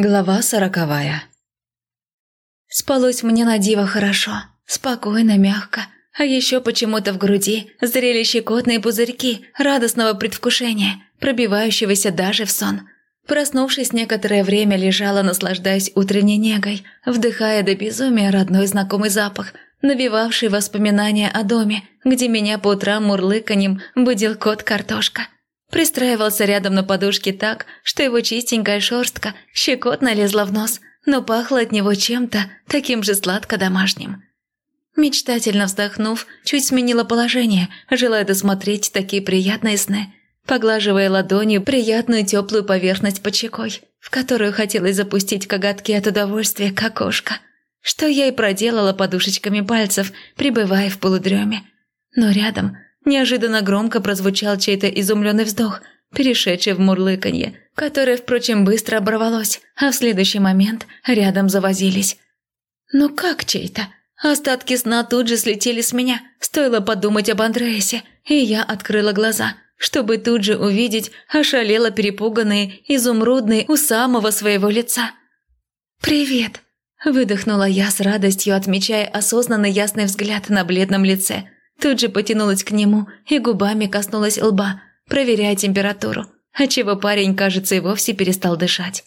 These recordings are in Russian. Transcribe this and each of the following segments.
Глава сороковая. Спалось мне на диво хорошо, спокойно, мягко, а еще почему-то в груди зрели щекотные пузырьки радостного предвкушения, пробивающегося даже в сон. Проснувшись, некоторое время лежала, наслаждаясь утренней негой, вдыхая до безумия родной знакомый запах, навевавший воспоминания о доме, где меня по утрам мурлыканьем будил кот-картошка – Пристраивался рядом на подушке так, что его чистенькая шерстка щекотно лезла в нос, но пахло от него чем-то таким же сладко-домашним. Мечтательно вздохнув, чуть сменила положение, желая досмотреть такие приятные сны, поглаживая ладонью приятную теплую поверхность под щекой, в которую хотелось запустить коготки от удовольствия, как кошка, что я и проделала подушечками пальцев, пребывая в полудреме. Но рядом – Неожиданно громко прозвучал чей-то изумленный вздох, перешедший в мурлыканье, которое, впрочем, быстро оборвалось, а в следующий момент рядом завозились. «Ну как чей-то?» Остатки сна тут же слетели с меня, стоило подумать об Андреасе, и я открыла глаза, чтобы тут же увидеть ошалело перепуганные, изумрудные у самого своего лица. «Привет!» – выдохнула я с радостью, отмечая осознанный ясный взгляд на бледном лице – Тут же потянулась к нему и губами коснулась лба, проверяя температуру, отчего парень, кажется, и вовсе перестал дышать.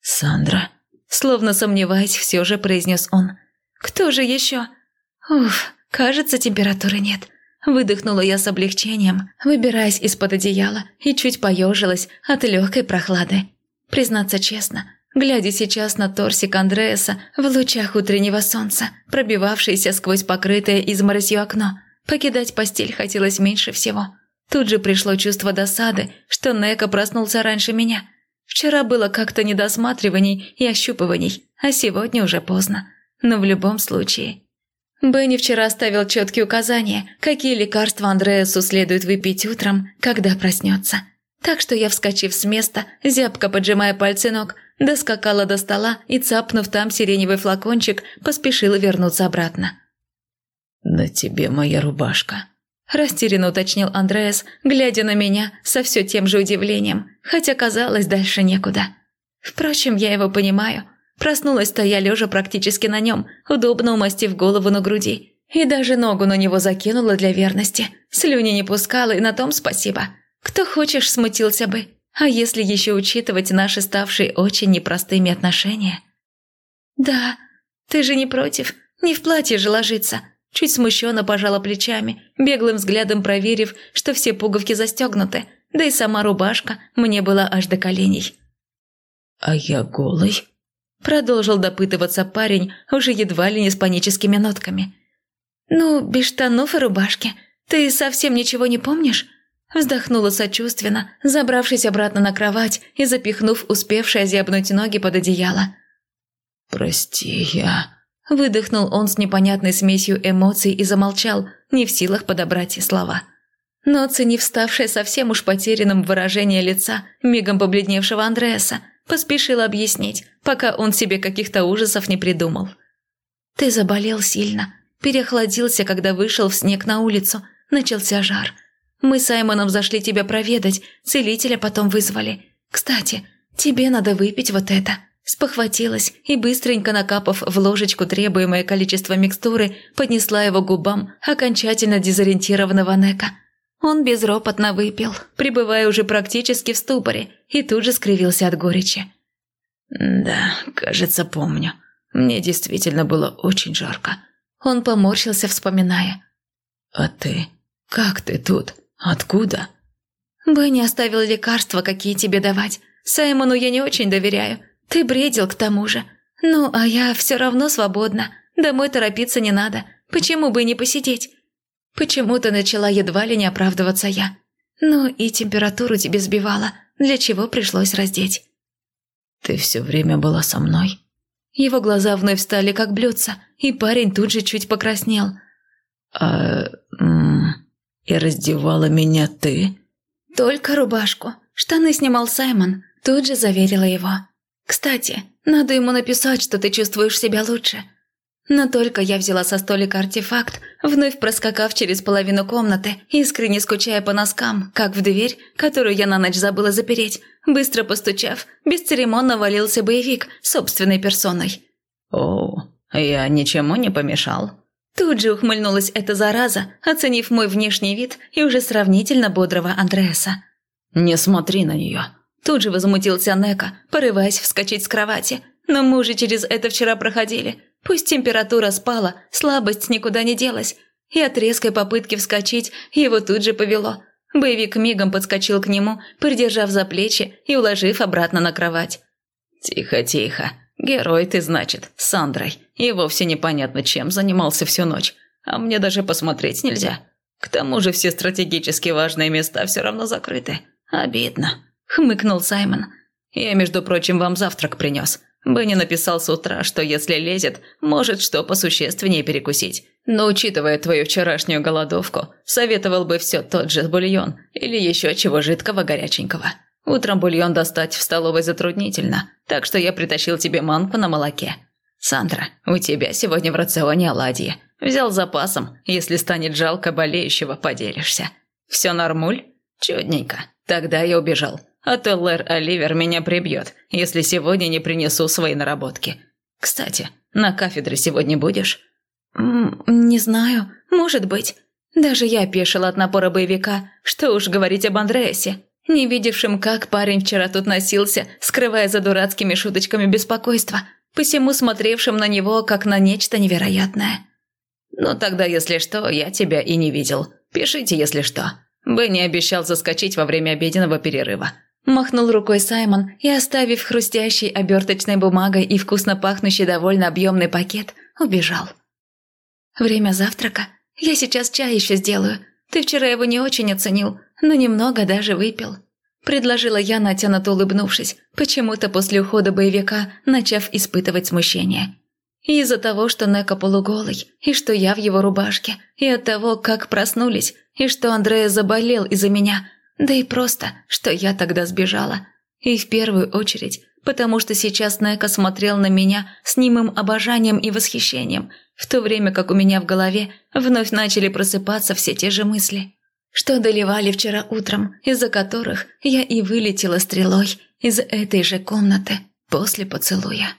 «Сандра», словно сомневаясь, все же произнес он. «Кто же еще?» «Уф, кажется, температуры нет». Выдохнула я с облегчением, выбираясь из-под одеяла и чуть поежилась от легкой прохлады. Признаться честно, глядя сейчас на торсик Андреаса в лучах утреннего солнца, пробивавшееся сквозь покрытое изморозью окно, Покидать постель хотелось меньше всего. Тут же пришло чувство досады, что Нека проснулся раньше меня. Вчера было как-то недосматриваний и ощупываний, а сегодня уже поздно. Но в любом случае... Бенни вчера оставил четкие указания, какие лекарства Андреасу следует выпить утром, когда проснется. Так что я, вскочив с места, зябко поджимая пальцы ног, доскакала до стола и, цапнув там сиреневый флакончик, поспешила вернуться обратно. «На тебе моя рубашка», – растерянно уточнил Андреас, глядя на меня со все тем же удивлением, хотя казалось дальше некуда. Впрочем, я его понимаю. Проснулась-то я лежа практически на нем, удобно умастив голову на груди. И даже ногу на него закинула для верности. Слюни не пускала, и на том спасибо. Кто хочешь, смутился бы. А если еще учитывать наши ставшие очень непростыми отношения? «Да, ты же не против? Не в платье же ложиться», Чуть смущенно пожала плечами, беглым взглядом проверив, что все пуговки застегнуты, да и сама рубашка мне была аж до коленей. «А я голый?» Продолжил допытываться парень, уже едва ли не с паническими нотками. «Ну, без штанов и рубашки. Ты совсем ничего не помнишь?» Вздохнула сочувственно, забравшись обратно на кровать и запихнув успевшие озябнуть ноги под одеяло. «Прости, я...» Выдохнул он с непонятной смесью эмоций и замолчал, не в силах подобрать слова. Но оценив ставшее совсем уж потерянным выражение лица мигом побледневшего Андреаса, поспешил объяснить, пока он себе каких-то ужасов не придумал. «Ты заболел сильно, переохладился, когда вышел в снег на улицу, начался жар. Мы с Саймоном зашли тебя проведать, целителя потом вызвали. Кстати, тебе надо выпить вот это». Спохватилась и, быстренько накапав в ложечку требуемое количество микстуры, поднесла его губам окончательно дезориентированного Нека. Он безропотно выпил, пребывая уже практически в ступоре, и тут же скривился от горечи. «Да, кажется, помню. Мне действительно было очень жарко». Он поморщился, вспоминая. «А ты? Как ты тут? Откуда?» «Бенни оставил лекарства, какие тебе давать. Саймону я не очень доверяю. Ты бредил к тому же. Ну, а я все равно свободна. Домой торопиться не надо. Почему бы не посидеть? Почему-то начала едва ли не оправдываться я. Ну и температуру тебе сбивала, для чего пришлось раздеть. Ты все время была со мной? Его глаза вновь встали как блюдца, и парень тут же чуть покраснел. А... и раздевала меня ты? Только рубашку. Штаны снимал Саймон, тут же заверила его. «Кстати, надо ему написать, что ты чувствуешь себя лучше». Но только я взяла со столика артефакт, вновь проскакав через половину комнаты, искренне скучая по носкам, как в дверь, которую я на ночь забыла запереть, быстро постучав, бесцеремонно валился боевик собственной персоной. «О, я ничему не помешал». Тут же ухмыльнулась эта зараза, оценив мой внешний вид и уже сравнительно бодрого Андреаса. «Не смотри на нее». Тут же возмутился Нека, порываясь вскочить с кровати. Но мы уже через это вчера проходили. Пусть температура спала, слабость никуда не делась. И от резкой попытки вскочить его тут же повело. Боевик мигом подскочил к нему, придержав за плечи и уложив обратно на кровать. «Тихо, тихо. Герой ты, значит, с Сандрой. И вовсе непонятно, чем занимался всю ночь. А мне даже посмотреть нельзя. К тому же все стратегически важные места все равно закрыты. Обидно», — хмыкнул Саймон. «Я, между прочим, вам завтрак принес. Бенни написал с утра, что если лезет, может что посущественнее перекусить. Но учитывая твою вчерашнюю голодовку, советовал бы все тот же бульон или еще чего жидкого горяченького. Утром бульон достать в столовой затруднительно, так что я притащил тебе манку на молоке. Сандра, у тебя сегодня в рационе оладьи. Взял запасом, если станет жалко болеющего, поделишься. Все нормуль? Чудненько. Тогда я убежал а то Лэр Оливер меня прибьет, если сегодня не принесу свои наработки. Кстати, на кафедре сегодня будешь?» «Не знаю, может быть. Даже я опешила от напора боевика, что уж говорить об Андреасе, не видевшем, как парень вчера тут носился, скрывая за дурацкими шуточками беспокойство, посему смотревшим на него, как на нечто невероятное». «Ну тогда, если что, я тебя и не видел. Пишите, если что. Бенни обещал заскочить во время обеденного перерыва. Махнул рукой Саймон и, оставив хрустящий оберточной бумагой и вкусно пахнущий довольно объемный пакет, убежал. «Время завтрака. Я сейчас чай еще сделаю. Ты вчера его не очень оценил, но немного даже выпил». Предложила я, натянуто улыбнувшись, почему-то после ухода боевика, начав испытывать смущение. Из-за того, что Нека полуголый, и что я в его рубашке, и от того, как проснулись, и что Андрея заболел из-за меня – да и просто, что я тогда сбежала. И в первую очередь, потому что сейчас Нека смотрел на меня с немым обожанием и восхищением, в то время как у меня в голове вновь начали просыпаться все те же мысли, что доливали вчера утром, из-за которых я и вылетела стрелой из этой же комнаты после поцелуя.